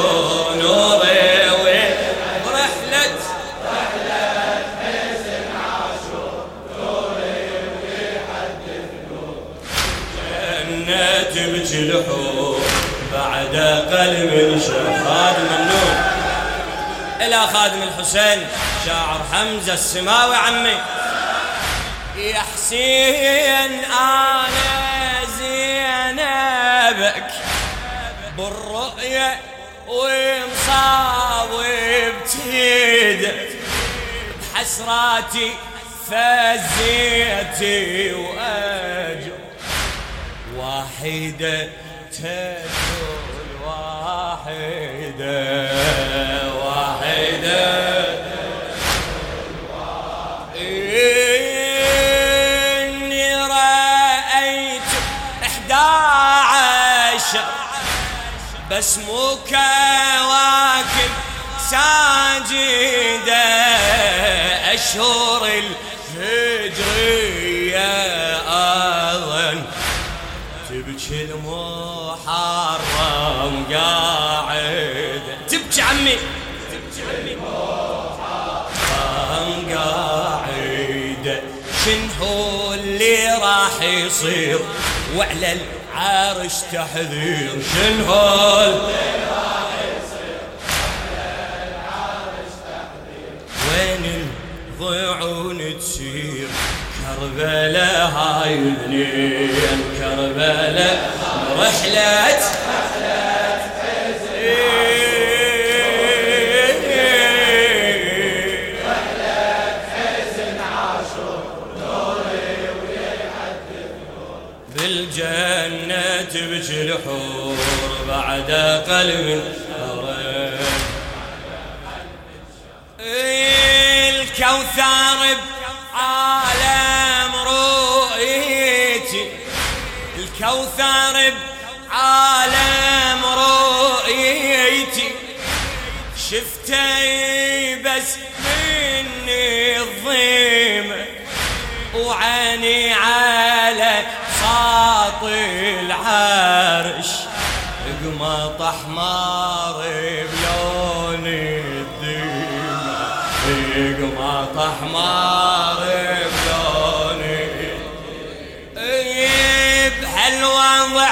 عاشور نوري وين رحلة جنة بجلحور بعد قلب شهاد ممنون إلى خادم الحسين شاعر حمزة السماوي عمي يا حسين أنا زينبك بالرؤية ومصاوب تيدك بحسراتي فزيتي وأجر واحدة تدل واحدة واحدة بس مو كواكب ساجدة أشهر الهجرية أظن. تبكي المحرم قاعد. تبكي عمي. تبكي عمي. محرم قاعد. شنو اللي راح يصير وعلى العرش تحذير شنهول وين الضيعون تسير؟ كربلاء هاي الاثنين كربلاء رحلة بالجنة الحور بعد قلب هرب الكوثر بعالم رؤيتي. الكوثر قمط احمر بلون الديمة قمط احمر بلون بهالوضع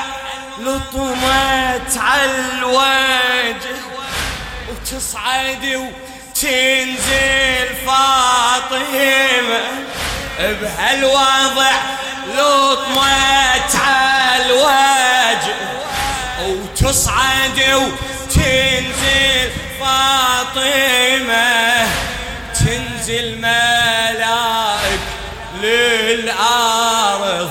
لطمت على الوجه وتصعد وتنزل فاطمة بهالوضع لطمت على الوجه وتصعد وتنزل فاطمة تنزل ملائك للأرض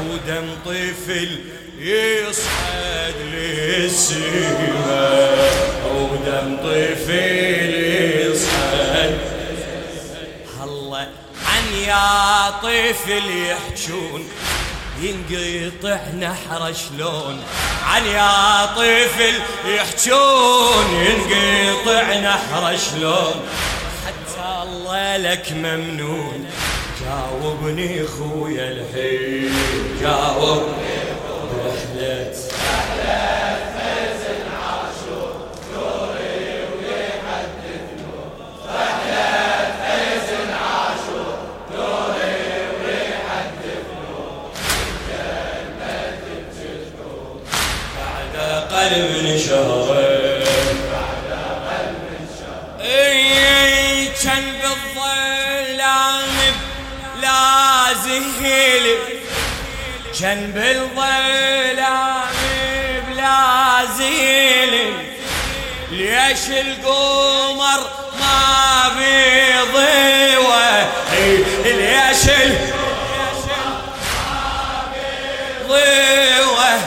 ودم طفل يصعد للسماء ودم طفل يصعد هلا عن يا طفل يحجون ينقطع نحر شلون؟ عن يا طفل يحجون ينقطع نحر شلون؟ حتى الله لك ممنون. جاوبني خويا الحين، جاوبني. قلب شهرين اي كان بالظلام بلا زهيل كان بالظلام بلا زهيل ليش القمر ما بيضوى ليش القمر ضيوه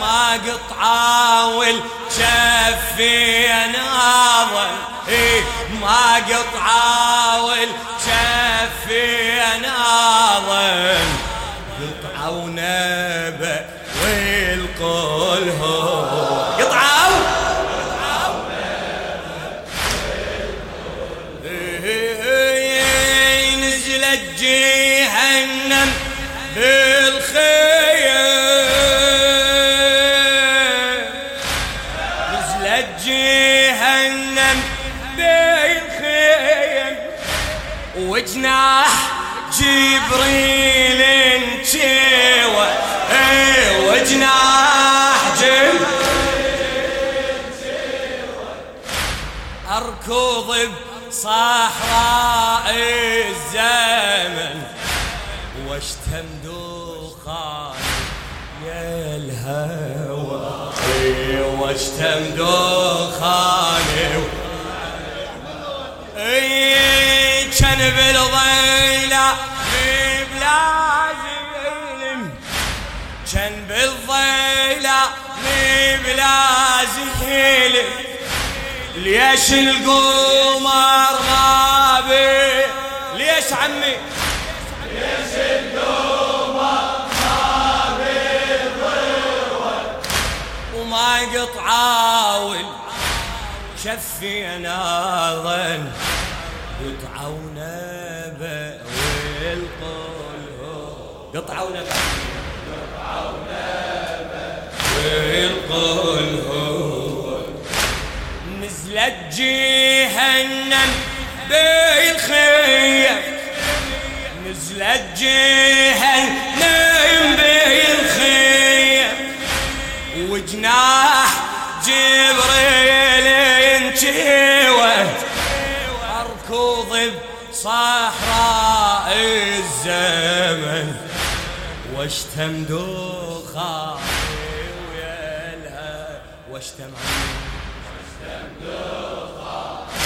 ما قطعاول شفي ناظر إيه، ما قطعاول شفي ناظر قطعوا نبا والقول هو. قطعوا. إيه نزلت جهنم جبريل انشوى ايه وجناح جبريل اركض بصحراء الزمن واشتم دخان يا الهوى واشتم دخان اي كان بالضيلة بالضيلة ببلازم ليش القمر غابي ليش عمي ليش القمر غابي وما قطعاول شفي ناظن جهنم بالخيم نزلت جهنم بالخيم وجناح جبريل انتوت اركض بصحراء الزمن، واشتم دوخة ويا واشتم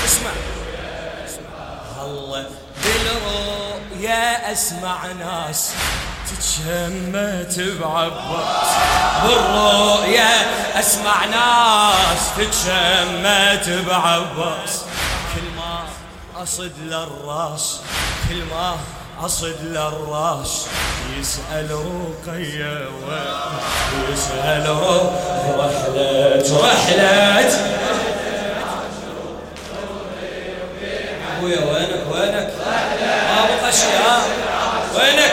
اسمع. هلا بالرؤيا اسمع ناس تتشمت بعباس بالرؤيا اسمع ناس تتشمت بعباس أصد للراس، كل ما أصد للراس. يسأل رقية ويسأل رحلة رحلة. أبويا وينك وينك ما بقى شيء وينك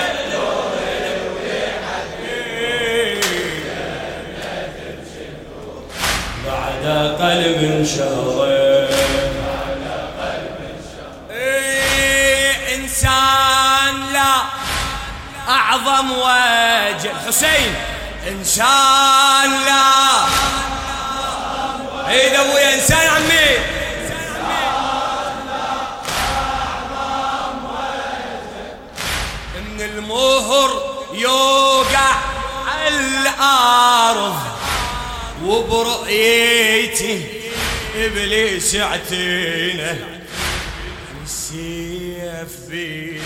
بعد قلب شهرين إنسان لا أعظم وجه الحسين إنسان لا عيد أبويا إنسان عمي المهر يوقع الأرض. وبرؤيتي إبليس اعتينه والسيف بيدي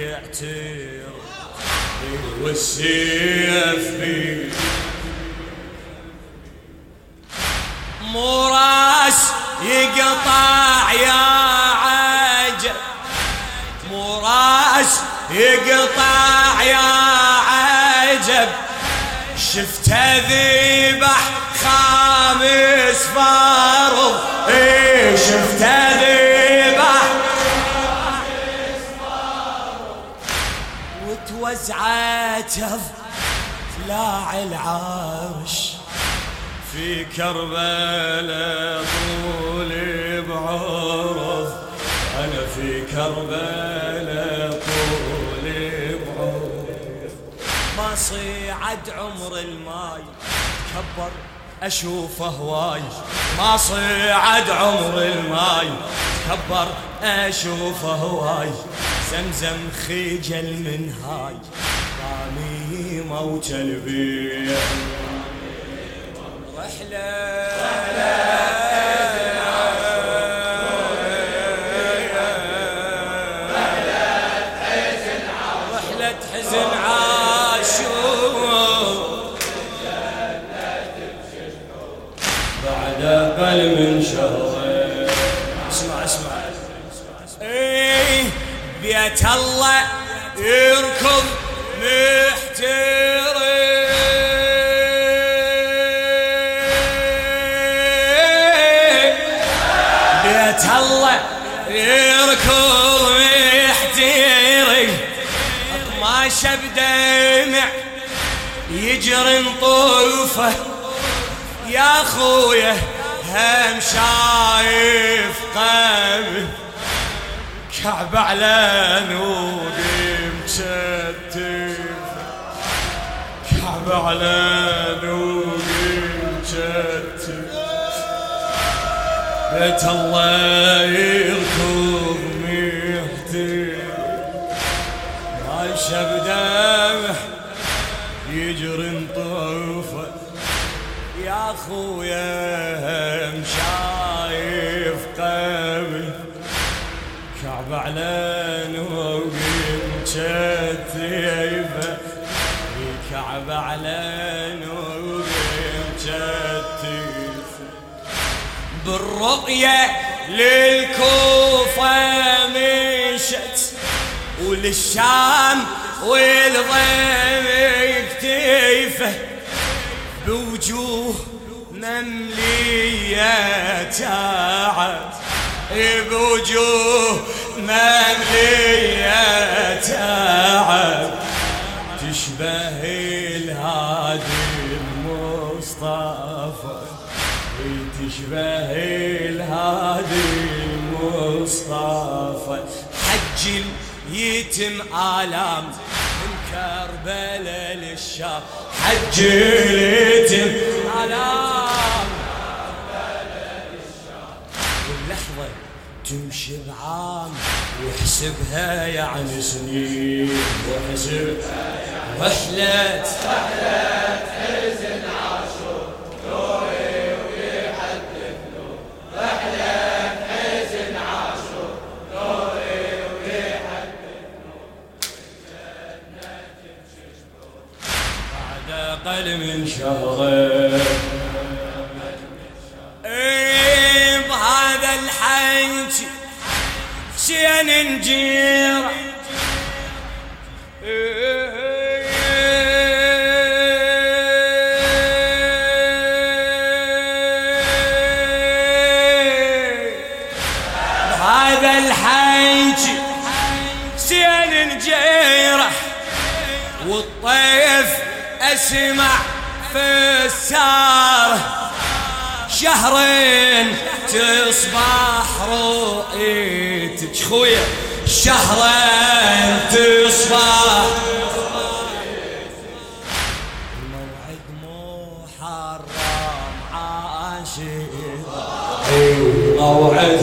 يعتر والسيف بيدي مو راس يقطع يا يقطع يا عجب شفته ذبح خامس فرض ايه شفته وزعته طلع العرش في كربلاء طول بعرض أنا في كربلاء طول بعرض ما صيعد عمر الماي. كبر أشوفه هواي. ما صيعد عمر الماي. كبر أشوفه هواي. زمزم خجل من هاي. رامي موت البيع رحلة. بيت الله يركض محترم اطماشه بدمع يجري طوفه يا خويا هم شايف قبل كعب على نوقي مشتف كعب على نوقي مشتف بيت الله يركض مهتف ما بدمه يجري نطوفه يا خويا مشايف قبل كعب على نوقي مشتيفه كعب على نوقي مشتيفه بالرؤية للكوفة مشت وللشام والضيم كتيفه بوجوه مملية تعب بوجوه مملية تعب تشبه الهادي المصطفى. تشبه الهادي المصطفى حج اليتم آلام من كربلاء للشام حج اليتم آلام واللحظة تمشي بعام ويحسبها يعني سنين وحسبها رحلة رحلة أقل من شهرين إيه بهذا الحنج حسين نجيره هذا الحنج سين نجيره والطيف اسمع في شهرين تصبح رؤيتك. خويا، شهرين تصبح. الموعد محرم عاشر موعد.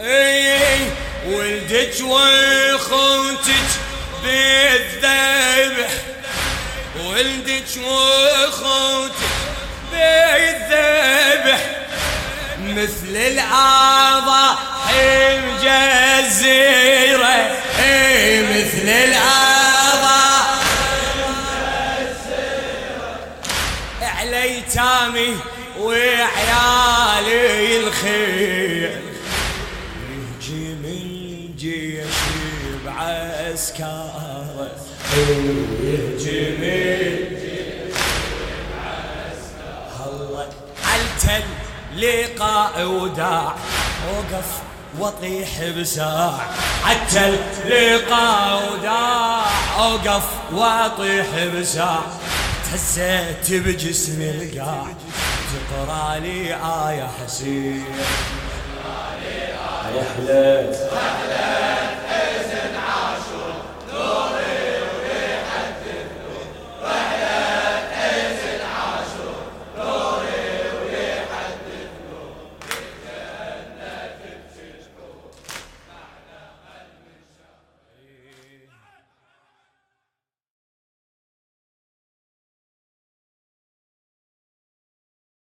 اي ولدك واخوتك بالذبح ولدك بالذبح مثل الاضاحي مجزيره اي مثل الاضاحي على يتامي وعيالي الخير. يهجم الجيش بعسكاره يهجم الجيش علتل لقاء وداع وقف واطيح بساع. عتل لقاء وداع اوقف واطيح بساع. تهزيت بجسم القاع. تقرا لي آية حسين. رحلة رحلة